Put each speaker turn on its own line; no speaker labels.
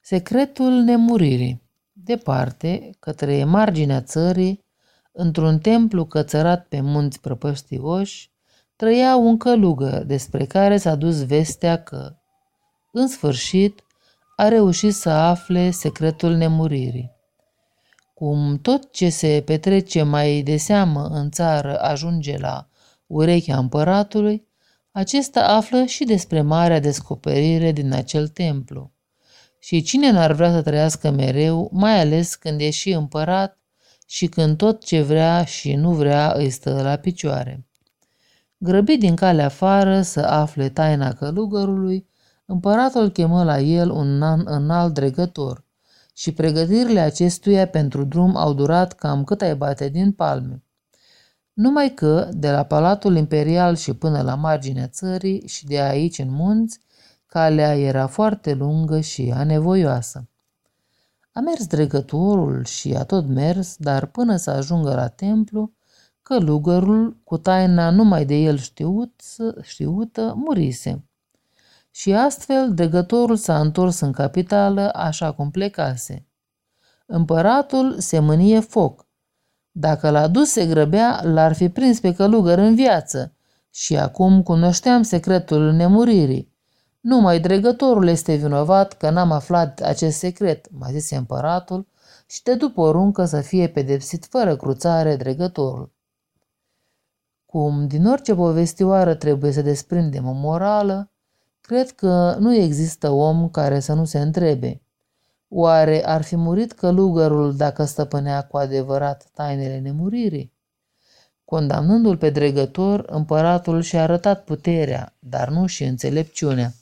Secretul nemuririi Departe, către marginea țării, într-un templu cățărat pe munți prăpăstioși, trăia un călugă despre care s-a dus vestea că, în sfârșit, a reușit să afle secretul nemuririi. Cum tot ce se petrece mai de seamă în țară ajunge la urechea împăratului, acesta află și despre marea descoperire din acel templu. Și cine n-ar vrea să trăiască mereu, mai ales când e și împărat și când tot ce vrea și nu vrea îi stă la picioare. Grăbit din calea afară să afle taina călugărului, împăratul chemă la el un înalt dregător și pregătirile acestuia pentru drum au durat cam cât ai bate din palme. Numai că, de la Palatul Imperial și până la marginea țării și de aici în munți, calea era foarte lungă și anevoioasă. A mers dregătorul și a tot mers, dar până să ajungă la templu, călugărul, cu taina numai de el știut, știută, murise. Și astfel dregătorul s-a întors în capitală așa cum plecase. Împăratul se mânie foc. Dacă l-a dus se grăbea, l-ar fi prins pe călugăr în viață. Și acum cunoșteam secretul nemuririi. Numai dregătorul este vinovat că n-am aflat acest secret, mai zise împăratul, și de după poruncă să fie pedepsit fără cruțare dregătorul. Cum din orice povestioară trebuie să desprindem o morală, cred că nu există om care să nu se întrebe. Oare ar fi murit călugărul dacă stăpânea cu adevărat tainele nemuririi? Condamnându-l pe dregător, împăratul și-a arătat puterea, dar nu și înțelepciunea.